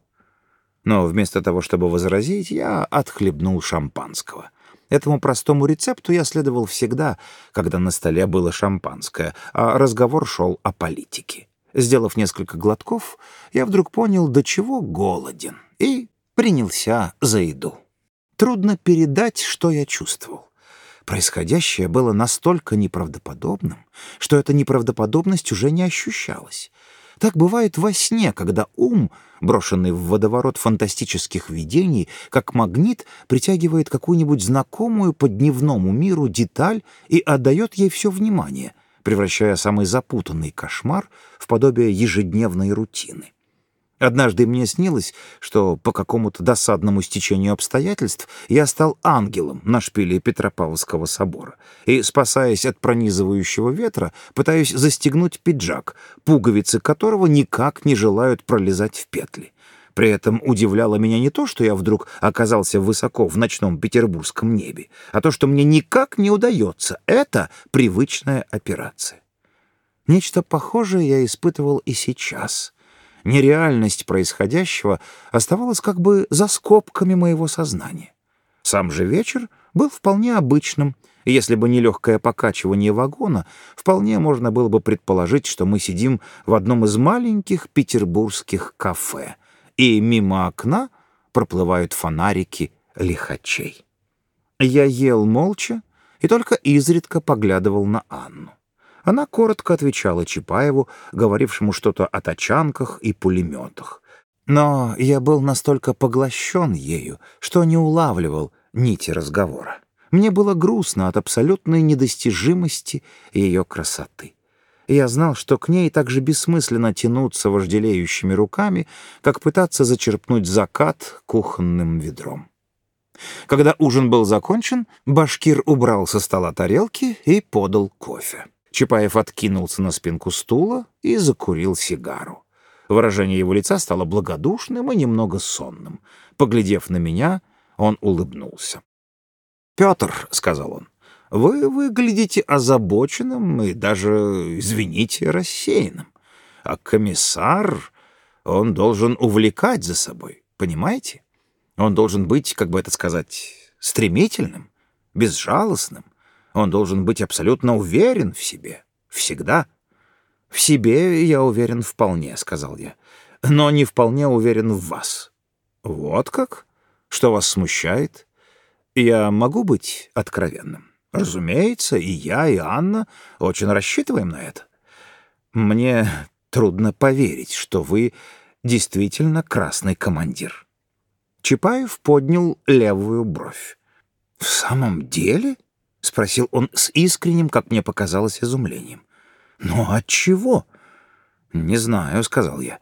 Speaker 1: Но вместо того, чтобы возразить, я отхлебнул шампанского. Этому простому рецепту я следовал всегда, когда на столе было шампанское, а разговор шел о политике. Сделав несколько глотков, я вдруг понял, до чего голоден, и принялся за еду. Трудно передать, что я чувствовал. Происходящее было настолько неправдоподобным, что эта неправдоподобность уже не ощущалась. Так бывает во сне, когда ум, брошенный в водоворот фантастических видений, как магнит, притягивает какую-нибудь знакомую по дневному миру деталь и отдает ей все внимание, превращая самый запутанный кошмар в подобие ежедневной рутины. Однажды мне снилось, что по какому-то досадному стечению обстоятельств я стал ангелом на шпиле Петропавловского собора и, спасаясь от пронизывающего ветра, пытаюсь застегнуть пиджак, пуговицы которого никак не желают пролезать в петли. При этом удивляло меня не то, что я вдруг оказался высоко в ночном петербургском небе, а то, что мне никак не удается. Это привычная операция. Нечто похожее я испытывал и сейчас — нереальность происходящего оставалась как бы за скобками моего сознания. Сам же вечер был вполне обычным, и если бы не легкое покачивание вагона, вполне можно было бы предположить, что мы сидим в одном из маленьких петербургских кафе, и мимо окна проплывают фонарики лихачей. Я ел молча и только изредка поглядывал на Анну. Она коротко отвечала Чапаеву, говорившему что-то о тачанках и пулеметах. Но я был настолько поглощен ею, что не улавливал нити разговора. Мне было грустно от абсолютной недостижимости ее красоты. Я знал, что к ней так же бессмысленно тянуться вожделеющими руками, как пытаться зачерпнуть закат кухонным ведром. Когда ужин был закончен, башкир убрал со стола тарелки и подал кофе. Чапаев откинулся на спинку стула и закурил сигару. Выражение его лица стало благодушным и немного сонным. Поглядев на меня, он улыбнулся. «Петр», — сказал он, — «вы выглядите озабоченным и даже, извините, рассеянным. А комиссар, он должен увлекать за собой, понимаете? Он должен быть, как бы это сказать, стремительным, безжалостным. Он должен быть абсолютно уверен в себе. Всегда. В себе я уверен вполне, — сказал я. Но не вполне уверен в вас. Вот как? Что вас смущает? Я могу быть откровенным? Разумеется, и я, и Анна очень рассчитываем на это. Мне трудно поверить, что вы действительно красный командир. Чапаев поднял левую бровь. «В самом деле?» — спросил он с искренним, как мне показалось, изумлением. «Но от чего?» «Не знаю», — сказал я.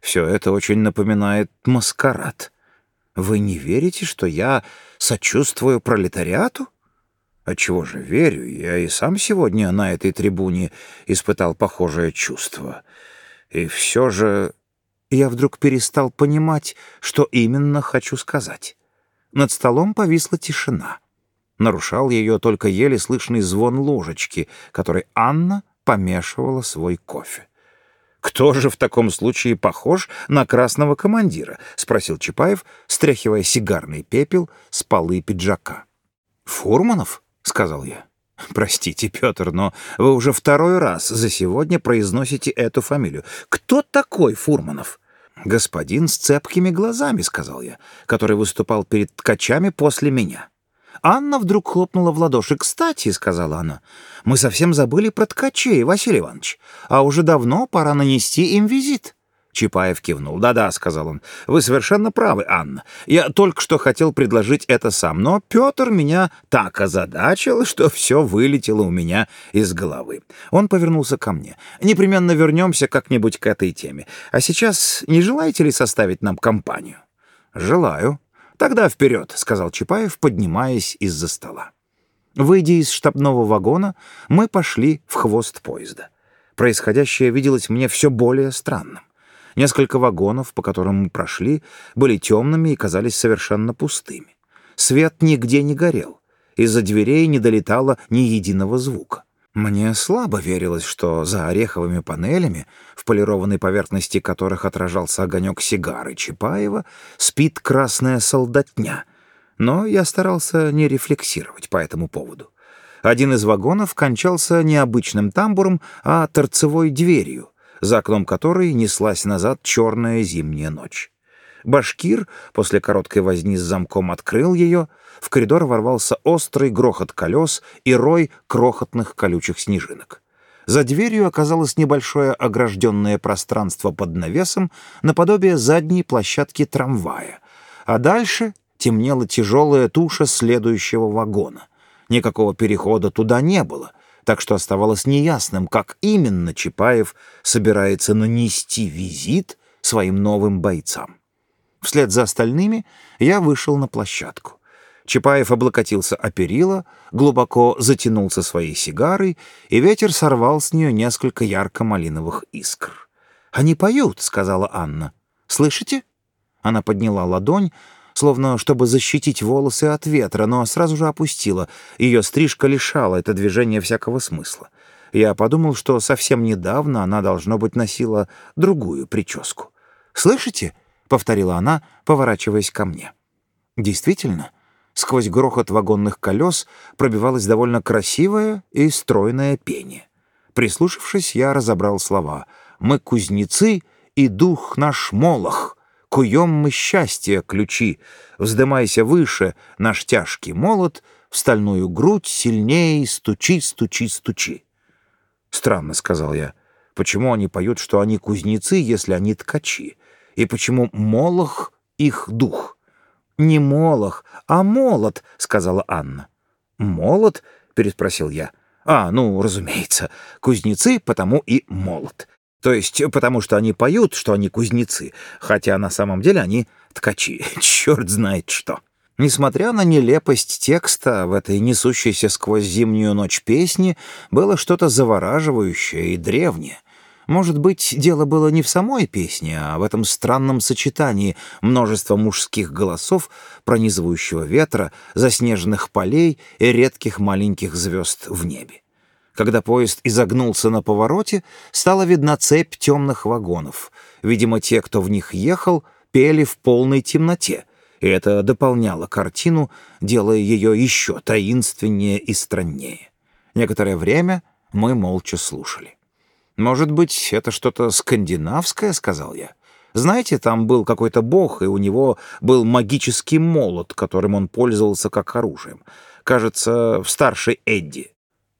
Speaker 1: «Все это очень напоминает маскарад. Вы не верите, что я сочувствую пролетариату?» «Отчего же верю? Я и сам сегодня на этой трибуне испытал похожее чувство. И все же я вдруг перестал понимать, что именно хочу сказать. Над столом повисла тишина. Нарушал ее только еле слышный звон ложечки, которой Анна помешивала свой кофе. «Кто же в таком случае похож на красного командира?» — спросил Чапаев, стряхивая сигарный пепел с полы пиджака. «Фурманов?» — сказал я. «Простите, Петр, но вы уже второй раз за сегодня произносите эту фамилию. Кто такой Фурманов?» «Господин с цепкими глазами», — сказал я, который выступал перед ткачами после меня. Анна вдруг хлопнула в ладоши. «Кстати», — сказала она, — «мы совсем забыли про ткачей, Василий Иванович, а уже давно пора нанести им визит». Чапаев кивнул. «Да-да», — сказал он, — «вы совершенно правы, Анна. Я только что хотел предложить это сам, но Петр меня так озадачил, что все вылетело у меня из головы». Он повернулся ко мне. «Непременно вернемся как-нибудь к этой теме. А сейчас не желаете ли составить нам компанию?» «Желаю». «Тогда вперед», — сказал Чапаев, поднимаясь из-за стола. Выйдя из штабного вагона, мы пошли в хвост поезда. Происходящее виделось мне все более странным. Несколько вагонов, по которым мы прошли, были темными и казались совершенно пустыми. Свет нигде не горел. Из-за дверей не долетало ни единого звука. Мне слабо верилось, что за ореховыми панелями, в полированной поверхности которых отражался огонек сигары Чапаева, спит красная солдатня. Но я старался не рефлексировать по этому поводу. Один из вагонов кончался не обычным тамбуром, а торцевой дверью, за окном которой неслась назад черная зимняя ночь. Башкир после короткой возни с замком открыл ее, в коридор ворвался острый грохот колес и рой крохотных колючих снежинок. За дверью оказалось небольшое огражденное пространство под навесом наподобие задней площадки трамвая, а дальше темнела тяжелая туша следующего вагона. Никакого перехода туда не было, так что оставалось неясным, как именно Чапаев собирается нанести визит своим новым бойцам. Вслед за остальными я вышел на площадку. Чапаев облокотился о перила, глубоко затянулся своей сигарой, и ветер сорвал с нее несколько ярко-малиновых искр. «Они поют», — сказала Анна. «Слышите?» Она подняла ладонь, словно чтобы защитить волосы от ветра, но сразу же опустила. Ее стрижка лишала это движение всякого смысла. Я подумал, что совсем недавно она, должно быть, носила другую прическу. «Слышите?» — повторила она, поворачиваясь ко мне. Действительно, сквозь грохот вагонных колес пробивалось довольно красивое и стройное пение. Прислушавшись, я разобрал слова «Мы кузнецы, и дух наш молох». Куем мы счастье ключи, вздымайся выше, наш тяжкий молот, в стальную грудь сильнее стучи, стучи, стучи. Странно, — сказал я, — почему они поют, что они кузнецы, если они ткачи? И почему молох — их дух? Не молох, а молот, — сказала Анна. Молот? — переспросил я. А, ну, разумеется, кузнецы, потому и молот. То есть потому, что они поют, что они кузнецы, хотя на самом деле они ткачи. Черт знает что. Несмотря на нелепость текста, в этой несущейся сквозь зимнюю ночь песни было что-то завораживающее и древнее. Может быть, дело было не в самой песне, а в этом странном сочетании множества мужских голосов, пронизывающего ветра, заснеженных полей и редких маленьких звезд в небе. Когда поезд изогнулся на повороте, стала видна цепь темных вагонов. Видимо, те, кто в них ехал, пели в полной темноте, и это дополняло картину, делая ее еще таинственнее и страннее. Некоторое время мы молча слушали. «Может быть, это что-то скандинавское?» — сказал я. «Знаете, там был какой-то бог, и у него был магический молот, которым он пользовался как оружием. Кажется, в старшей Эдди».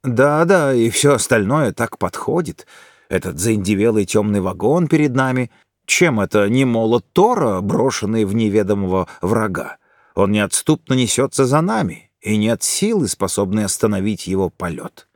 Speaker 1: «Да-да, и все остальное так подходит. Этот заиндивелый темный вагон перед нами, чем это не молот Тора, брошенный в неведомого врага? Он неотступно несется за нами, и нет силы, способной остановить его полет.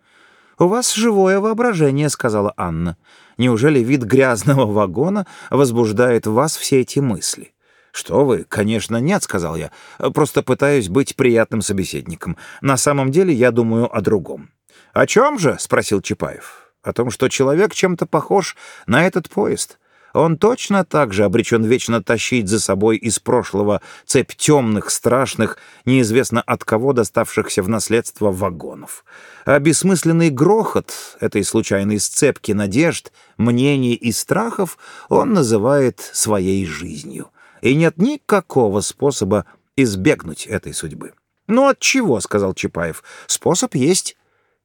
Speaker 1: «У вас живое воображение», — сказала Анна. «Неужели вид грязного вагона возбуждает в вас все эти мысли?» «Что вы? Конечно, нет», — сказал я. «Просто пытаюсь быть приятным собеседником. На самом деле я думаю о другом». «О чем же?» — спросил Чапаев. «О том, что человек чем-то похож на этот поезд он точно так же обречен вечно тащить за собой из прошлого цепь темных, страшных, неизвестно от кого доставшихся в наследство вагонов. А бессмысленный грохот этой случайной сцепки надежд, мнений и страхов он называет своей жизнью. И нет никакого способа избегнуть этой судьбы. «Ну от чего?» — сказал Чапаев. «Способ есть».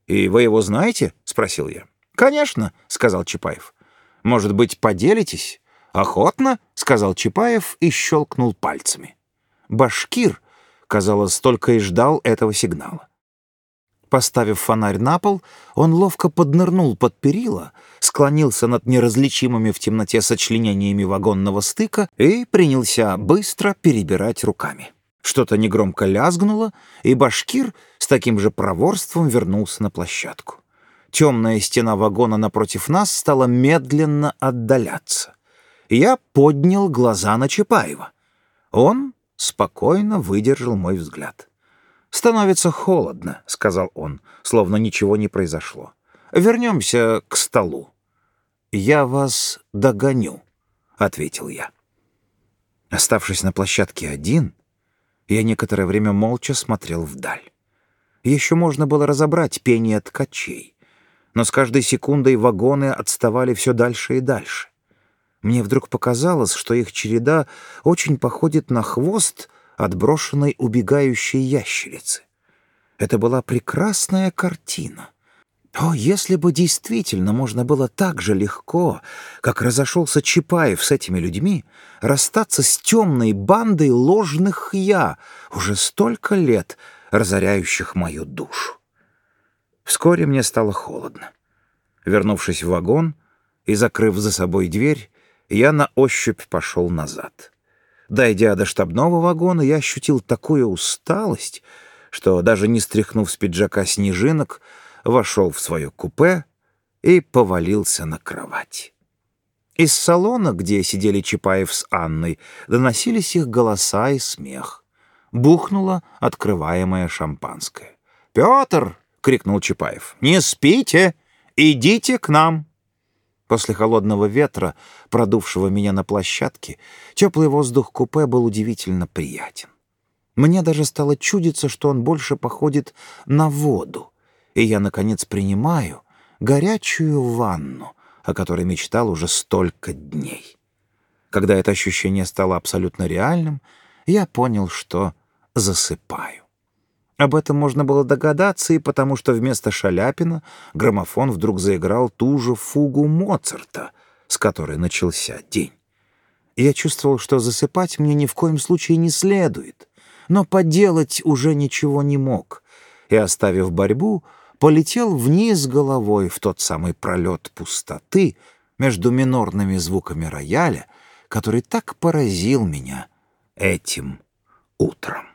Speaker 1: «И вы его знаете?» — спросил я. «Конечно», — сказал Чапаев. Может быть, поделитесь?» «Охотно», — сказал Чапаев и щелкнул пальцами. Башкир, казалось, только и ждал этого сигнала. Поставив фонарь на пол, он ловко поднырнул под перила, склонился над неразличимыми в темноте сочленениями вагонного стыка и принялся быстро перебирать руками. Что-то негромко лязгнуло, и башкир с таким же проворством вернулся на площадку. Темная стена вагона напротив нас стала медленно отдаляться. Я поднял глаза на Чапаева. Он спокойно выдержал мой взгляд. «Становится холодно», — сказал он, словно ничего не произошло. «Вернемся к столу». «Я вас догоню», — ответил я. Оставшись на площадке один, я некоторое время молча смотрел вдаль. Еще можно было разобрать пение ткачей но с каждой секундой вагоны отставали все дальше и дальше. Мне вдруг показалось, что их череда очень походит на хвост отброшенной убегающей ящерицы. Это была прекрасная картина. О, если бы действительно можно было так же легко, как разошелся Чапаев с этими людьми, расстаться с темной бандой ложных «я», уже столько лет разоряющих мою душу. Вскоре мне стало холодно. Вернувшись в вагон и закрыв за собой дверь, я на ощупь пошел назад. Дойдя до штабного вагона, я ощутил такую усталость, что, даже не стряхнув с пиджака снежинок, вошел в свое купе и повалился на кровать. Из салона, где сидели Чапаев с Анной, доносились их голоса и смех. Бухнуло открываемое шампанское. «Петр!» Крикнул Чапаев. «Не спите! Идите к нам!» После холодного ветра, продувшего меня на площадке, теплый воздух купе был удивительно приятен. Мне даже стало чудиться, что он больше походит на воду, и я, наконец, принимаю горячую ванну, о которой мечтал уже столько дней. Когда это ощущение стало абсолютно реальным, я понял, что засыпаю. Об этом можно было догадаться и потому, что вместо Шаляпина граммофон вдруг заиграл ту же фугу Моцарта, с которой начался день. Я чувствовал, что засыпать мне ни в коем случае не следует, но поделать уже ничего не мог, и, оставив борьбу, полетел вниз головой в тот самый пролет пустоты между минорными звуками рояля, который так поразил меня этим утром.